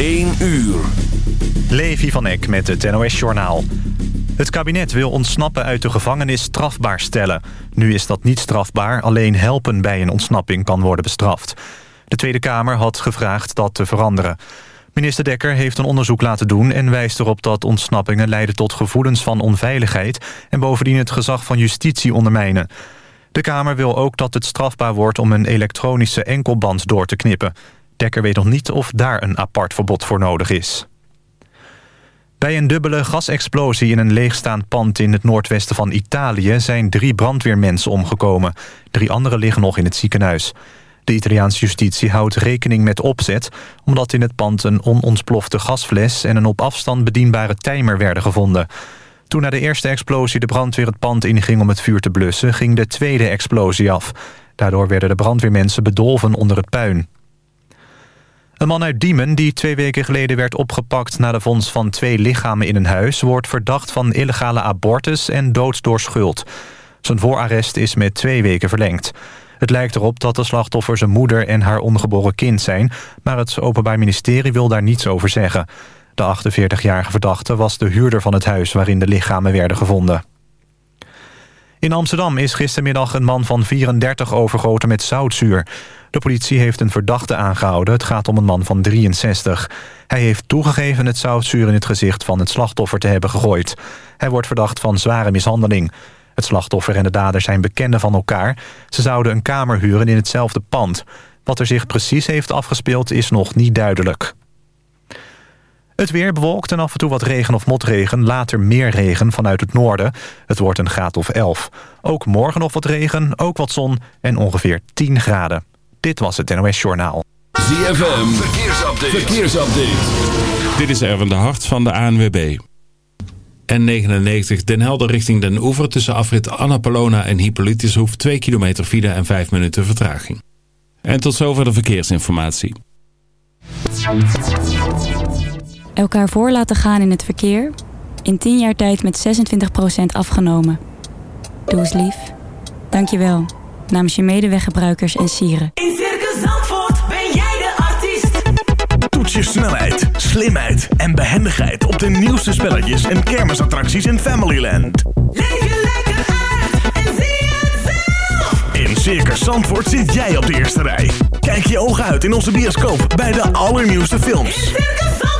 1 uur. Levi van Eck met het NOS-journaal. Het kabinet wil ontsnappen uit de gevangenis strafbaar stellen. Nu is dat niet strafbaar, alleen helpen bij een ontsnapping kan worden bestraft. De Tweede Kamer had gevraagd dat te veranderen. Minister Dekker heeft een onderzoek laten doen... en wijst erop dat ontsnappingen leiden tot gevoelens van onveiligheid... en bovendien het gezag van justitie ondermijnen. De Kamer wil ook dat het strafbaar wordt om een elektronische enkelband door te knippen. Dekker weet nog niet of daar een apart verbod voor nodig is. Bij een dubbele gasexplosie in een leegstaand pand in het noordwesten van Italië... zijn drie brandweermensen omgekomen. Drie anderen liggen nog in het ziekenhuis. De Italiaanse justitie houdt rekening met opzet... omdat in het pand een onontsplofte gasfles... en een op afstand bedienbare timer werden gevonden. Toen na de eerste explosie de brandweer het pand inging om het vuur te blussen... ging de tweede explosie af. Daardoor werden de brandweermensen bedolven onder het puin. Een man uit Diemen, die twee weken geleden werd opgepakt... na de vondst van twee lichamen in een huis... wordt verdacht van illegale abortus en dood door schuld. Zijn voorarrest is met twee weken verlengd. Het lijkt erop dat de slachtoffer zijn moeder en haar ongeboren kind zijn... maar het Openbaar Ministerie wil daar niets over zeggen. De 48-jarige verdachte was de huurder van het huis... waarin de lichamen werden gevonden. In Amsterdam is gistermiddag een man van 34 overgoten met zoutzuur. De politie heeft een verdachte aangehouden. Het gaat om een man van 63. Hij heeft toegegeven het zoutzuur in het gezicht van het slachtoffer te hebben gegooid. Hij wordt verdacht van zware mishandeling. Het slachtoffer en de dader zijn bekenden van elkaar. Ze zouden een kamer huren in hetzelfde pand. Wat er zich precies heeft afgespeeld is nog niet duidelijk. Het weer bewolkt en af en toe wat regen of motregen. Later meer regen vanuit het noorden. Het wordt een graad of 11. Ook morgen nog wat regen, ook wat zon en ongeveer 10 graden. Dit was het NOS Journaal. ZFM, verkeersupdate. verkeersupdate. Dit is Erwin de Hart van de ANWB. N99 Den Helder richting Den Oever tussen afrit Annapolona en Hippolytushoef 2 kilometer file en 5 minuten vertraging. En tot zover de verkeersinformatie. Elkaar voor laten gaan in het verkeer. In 10 jaar tijd met 26% afgenomen. Doe eens lief. Dank je wel. Namens je medeweggebruikers en sieren. In Circus Zandvoort ben jij de artiest. Toets je snelheid, slimheid en behendigheid op de nieuwste spelletjes en kermisattracties in Familyland. Leef je lekker uit en zie het zelf. In Circus Zandvoort zit jij op de eerste rij. Kijk je ogen uit in onze bioscoop bij de allernieuwste In films. Circus Zandvoort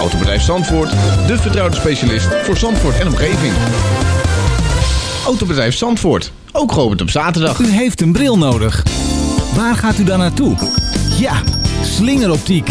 Autobedrijf Zandvoort, de vertrouwde specialist voor Zandvoort en omgeving. Autobedrijf Zandvoort, ook geopend op zaterdag. U heeft een bril nodig. Waar gaat u dan naartoe? Ja, slingeroptiek.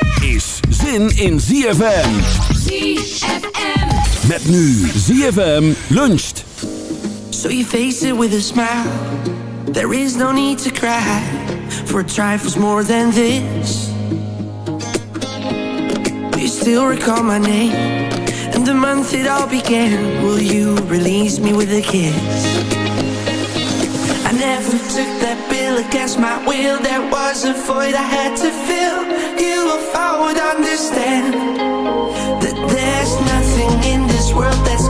is zin in ZFM. ZFM. Met nu ZFM luncht. So you face it with a smile. There is no need to cry for trifles more than this. You still recall my name and the month it all began. Will you release me with a kiss? Never took that bill against my will. There was a void I had to fill. You, if I would understand that there's nothing in this world that's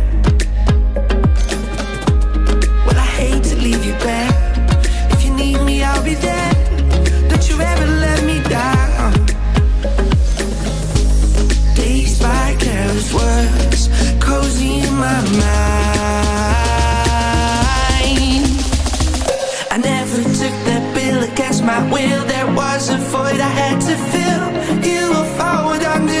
void I had to fill. You were what I knew.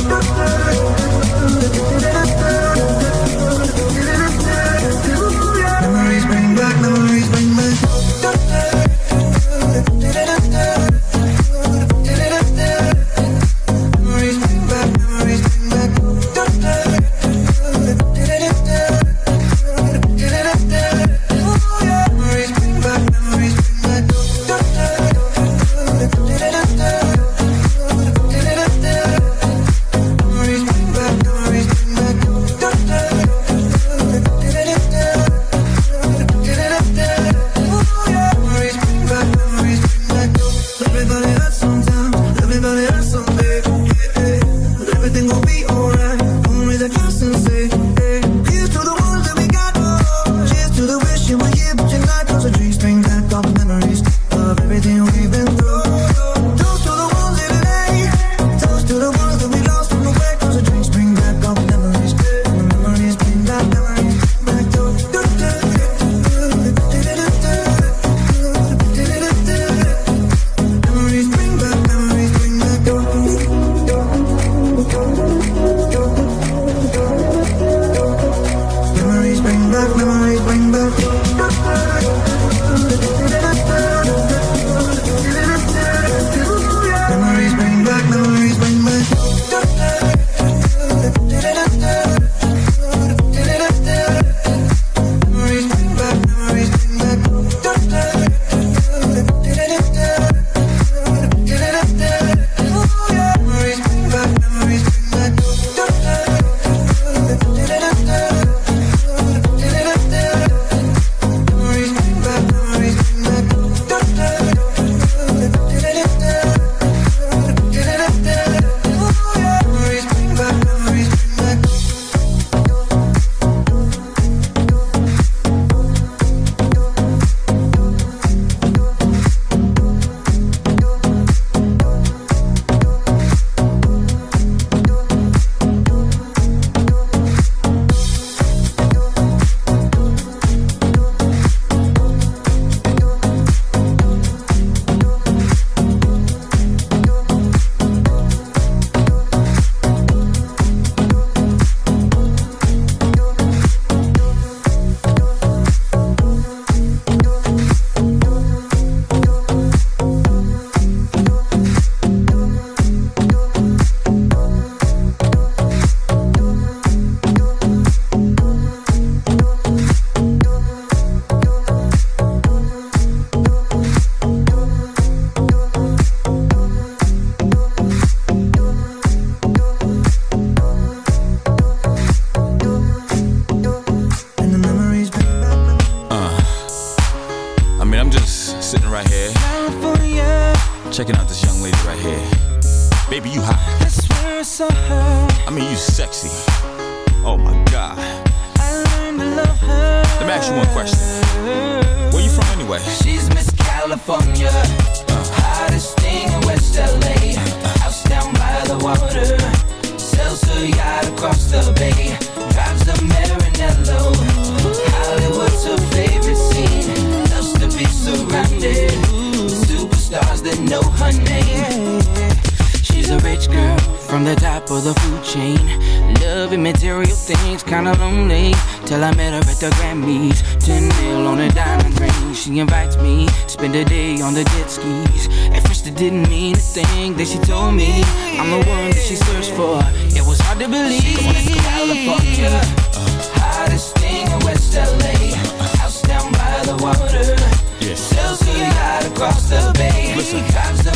Anyway? She's Miss California, hottest thing in West LA. House down by the water, sells her yacht across the bay. Drives the Maranello. Hollywood's her favorite scene. Loves to be surrounded superstars that know her name. She's a rich girl from the top of the food chain. Loving material things, kinda lonely. Till I met her at the Grammys. 10 mil on a diamond ring. She invites me to spend a day on the jet skis. At first, it didn't mean a thing. Then she told me I'm the one that she searched for. It was hard to believe. California, uh, hottest thing in West LA. House down by the water. Sells her yacht across the bay. Drives the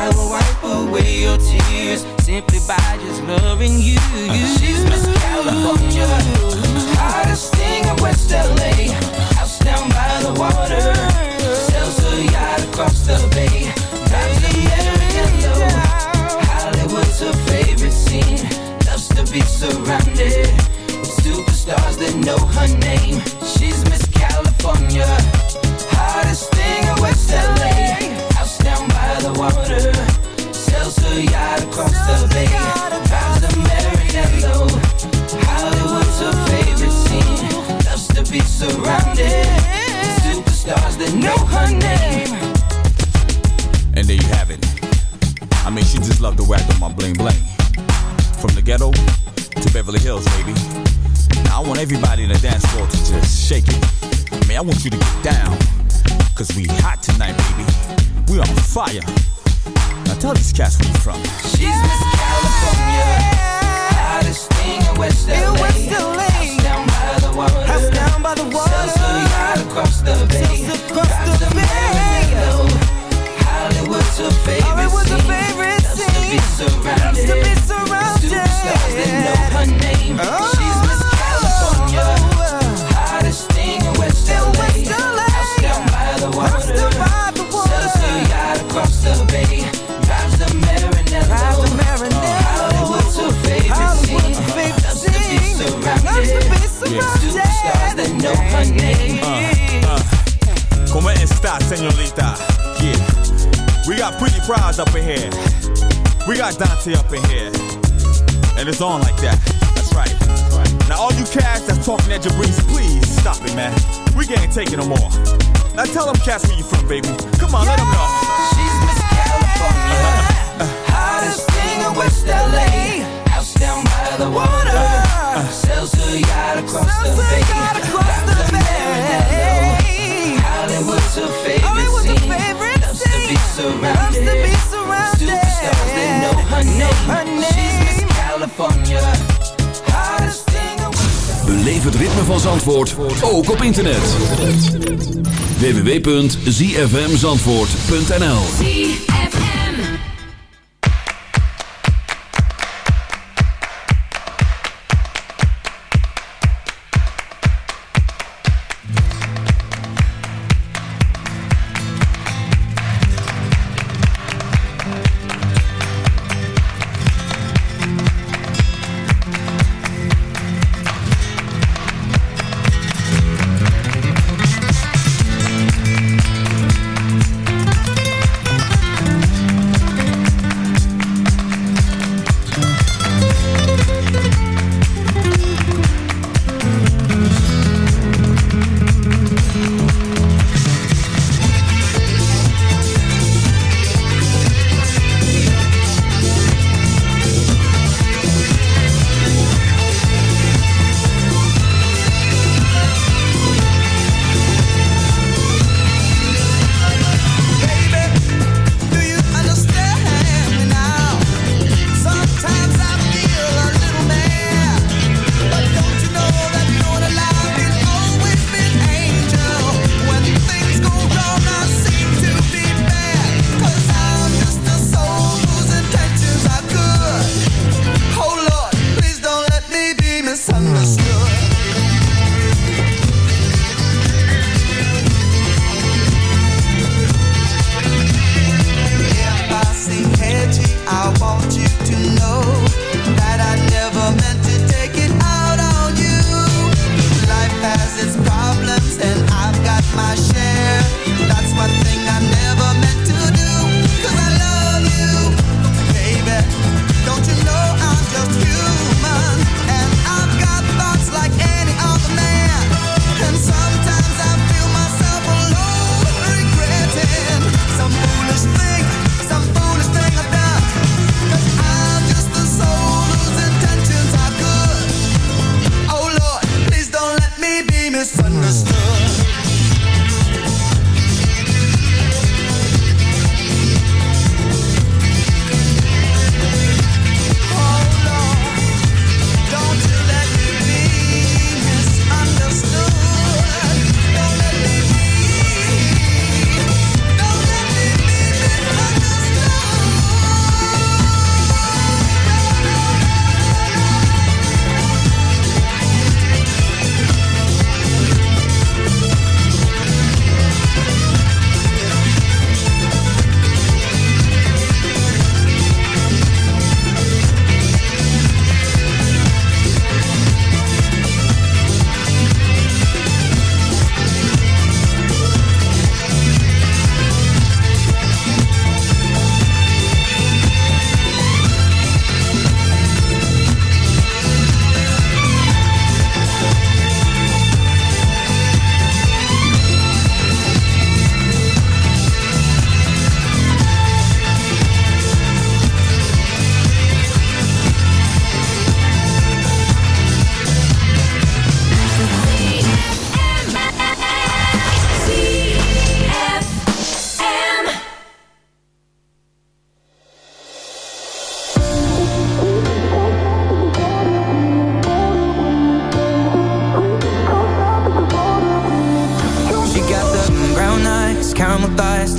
I will wipe away your tears simply by just loving you. She's Miss California, hottest thing in West LA. House down by the water, sells her yacht across the bay. Drives the Maranello. Hollywood's her favorite scene. Loves to be surrounded with superstars that know her name. She's Miss California. Hottest thing in West LA. House down by the water. Sells her yacht across the bay. Drives the Maranello. Hollywood's her favorite scene. Loves to be surrounded superstars that know her name. And there you have it. I mean, she just loved the way on my bling bling. From the ghetto to Beverly Hills, baby. Now I want everybody in the dance floor to just shake it. I mean, I want you to get down. Cause we hot tonight, baby. We on fire. Now tell these cats where you from. She's Miss California. Hottest thing in West LA. House down by the water. House down by the water. Sells her yacht across the bay. Drives the Maranello. Hollywood's her favorite scene. Loves to be surrounded. with Superstars that know her name. She's that know her name. Como esta, señorita? Yeah. We got pretty prize up in here. We got Dante up in here. And it's on like that. That's right. Now all you cats that's talking at Jabrice, please stop it, man. We can't take it no more. Now tell them cats where you from, baby. Come on, let them know. She's Miss California. Uh-huh. Hottest thing in West LA. House down by the water. Sells her yacht across the bay. Drives the Maranello. Hollywood's her favorite scene. Loves to be surrounded. Superstars that know her name. She's Miss California. Hottest thing Beleef het ritme van Zandvoort, ook op internet. www.zfmzandvoort.nl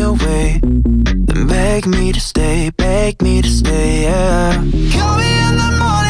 away and beg me to stay, beg me to stay, yeah. Call me in the morning.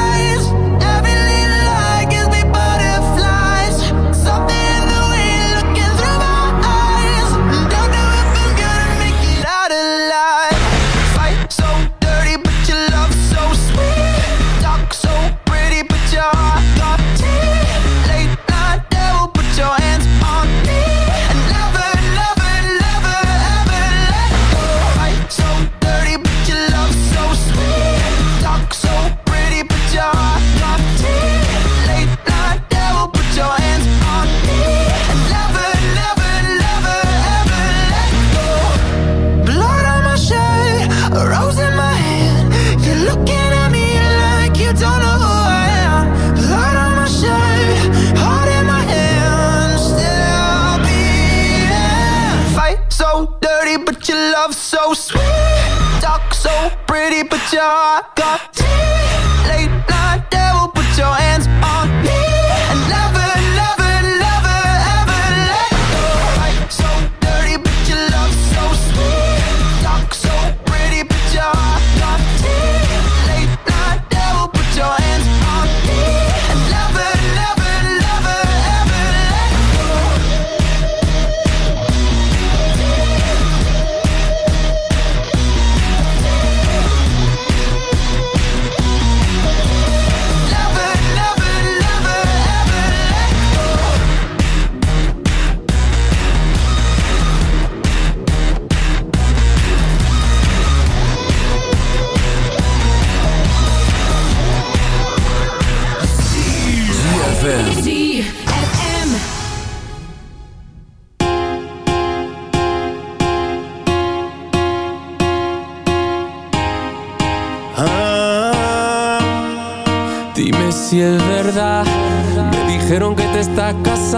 but you're got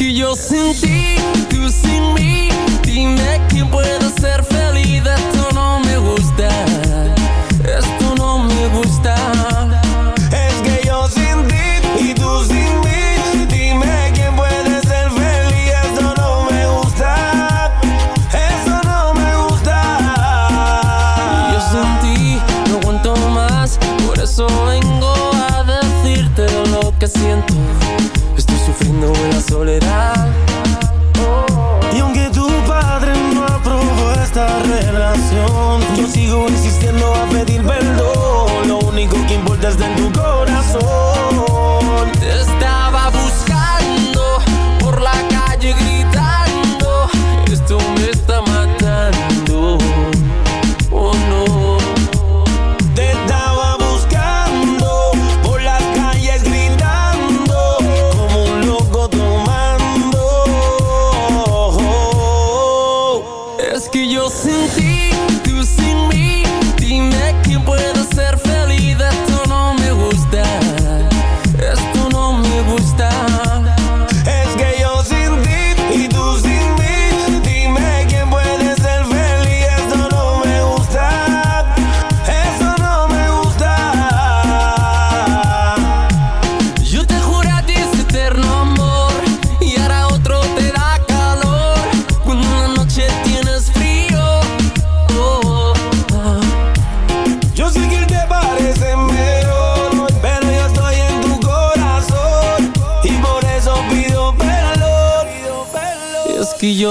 que yo sin ti, tú sin mí, dime quién puede.